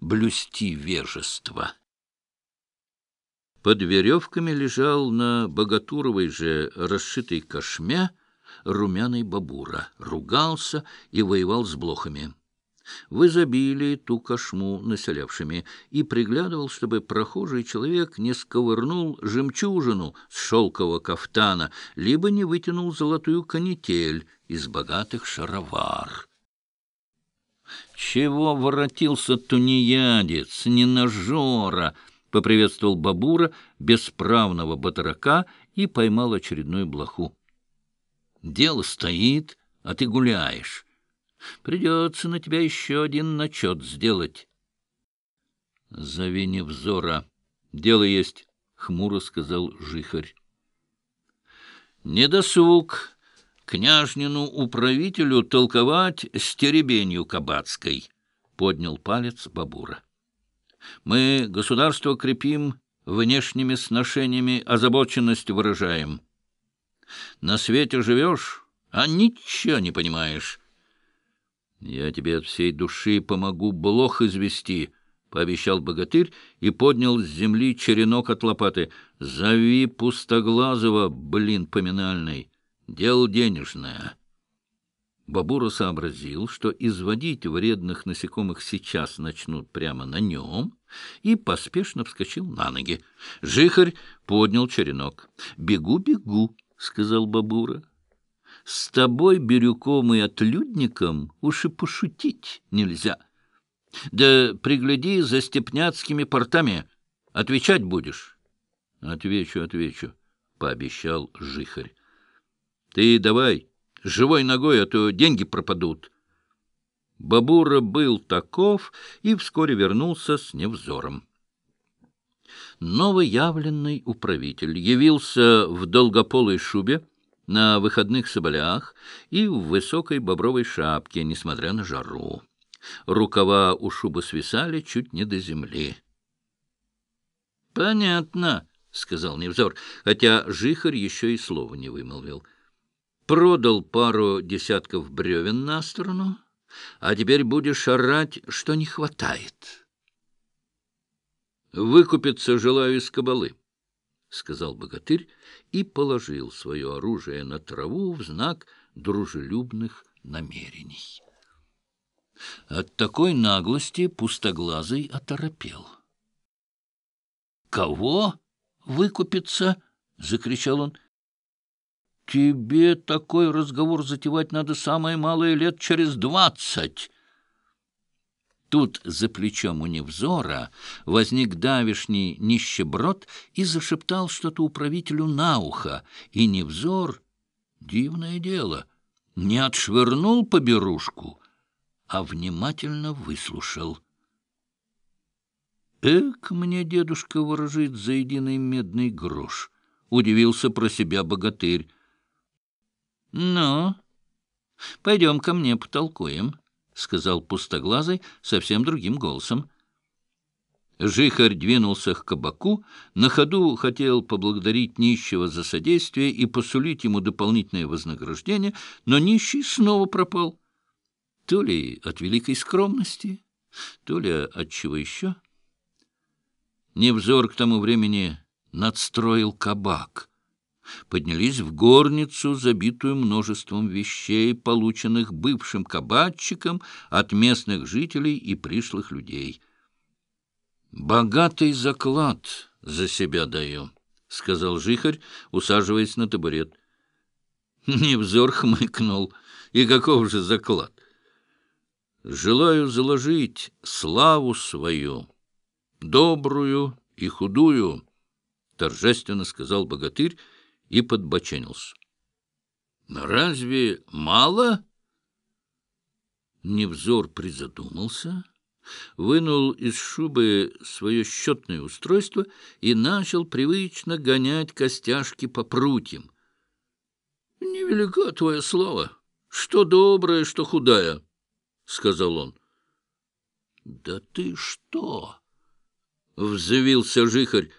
блюсти вежество. Под веревками лежал на богатуровой же расшитой кошме румяный бабура, ругался и воевал с блохами. В изобилии ту кошму населявшими и приглядывал, чтобы прохожий человек не сковырнул жемчужину с шелкового кафтана, либо не вытянул золотую канитель из богатых шаровар. «Чего воротился тунеядец, не нажора?» — поприветствовал Бабура, бесправного батрака, и поймал очередную блоху. «Дело стоит, а ты гуляешь. Придется на тебя еще один начет сделать». «Зови невзора. Дело есть», — хмуро сказал жихарь. «Недосуг княжнину-управителю толковать стеребенью кабацкой», — поднял палец Бабура. Мы государство крепим, внешними сношениями озабоченность выражаем. На свете живешь, а ничего не понимаешь. Я тебе от всей души помогу блох извести, — пообещал богатырь и поднял с земли черенок от лопаты. Зови пустоглазого, блин поминальный, дело денежное. Бабура сообразил, что изводить вредных насекомых сейчас начнут прямо на нем, и поспешно вскочил на ноги. Жихарь поднял черенок. «Бегу, бегу», — сказал Бабура. «С тобой, Бирюком и отлюдником, уж и пошутить нельзя. Да пригляди за степняцкими портами. Отвечать будешь?» «Отвечу, отвечу», — пообещал Жихарь. «Ты давай, живой ногой, а то деньги пропадут». Бабура был таков и вскоре вернулся с невзором. Новоявленный управитель явился в долгополой шубе, на выходных соболях и в высокой бобровой шапке, несмотря на жару. Рукава у шубы свисали чуть не до земли. — Понятно, — сказал Невзор, хотя жихарь еще и слова не вымолвил — продал пару десятков бревен на сторону, а теперь будешь орать, что не хватает. «Выкупиться желаю из кабалы», — сказал богатырь и положил свое оружие на траву в знак дружелюбных намерений. От такой наглости пустоглазый оторопел. «Кого выкупиться?» — закричал он. Тебе такой разговор затевать надо самое малое лет через двадцать. Тут за плечом у Невзора возник давишний нищеброд и зашептал что-то управителю на ухо, и Невзор, дивное дело, не отшвырнул поберушку, а внимательно выслушал. «Эк, мне дедушка ворожит за единый медный грош!» — удивился про себя богатырь. — Ну, пойдем ко мне потолкуем, — сказал пустоглазый совсем другим голосом. Жихарь двинулся к кабаку, на ходу хотел поблагодарить нищего за содействие и посулить ему дополнительное вознаграждение, но нищий снова пропал. То ли от великой скромности, то ли от чего еще. Невзор к тому времени надстроил кабак — поднялись в горницу, забитую множеством вещей, полученных бывшим кабачиком от местных жителей и пришлых людей. «Богатый заклад за себя даю», — сказал жихарь, усаживаясь на табурет. Невзор хмыкнул. «И каков же заклад?» «Желаю заложить славу свою, добрую и худую», — торжественно сказал богатырь, и подбоченился. «Но разве мало?» Невзор призадумался, вынул из шубы свое счетное устройство и начал привычно гонять костяшки по прутьям. — Невелика твое слово, что добрая, что худая, — сказал он. — Да ты что? — взвился жихарь.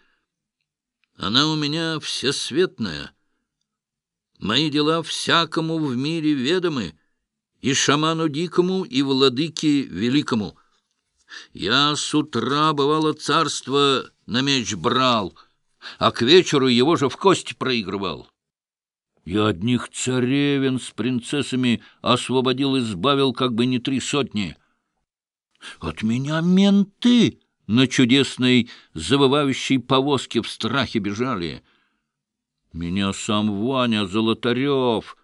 Она у меня всесветная. Мои дела всякому в мире ведомы, и шаману дикому, и владыке великому. Я с утра, бывало, царство на меч брал, а к вечеру его же в кости проигрывал. Я одних царевен с принцессами освободил и избавил как бы не три сотни. От меня менты на чудесной завывающей повозке в страхе бежали. Меня сам Ваня Золотарев.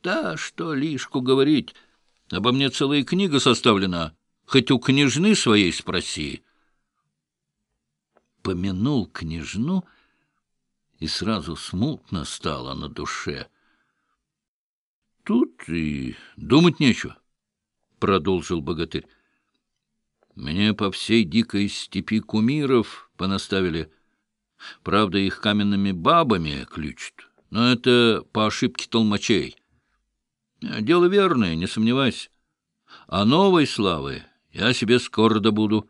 Да что лишку говорить, обо мне целая книга составлена, хоть у княжны своей спроси. Помянул княжну, и сразу смутно стало на душе. Тут и думать нечего, — продолжил богатырь. Мне по всей дикой степи кумиров понаставили. Правда, их каменными бабами ключат, но это по ошибке толмачей. Дело верное, не сомневайся. А новой славы я себе скоро добуду.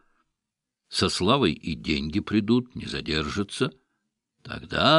Со славой и деньги придут, не задержатся. Тогда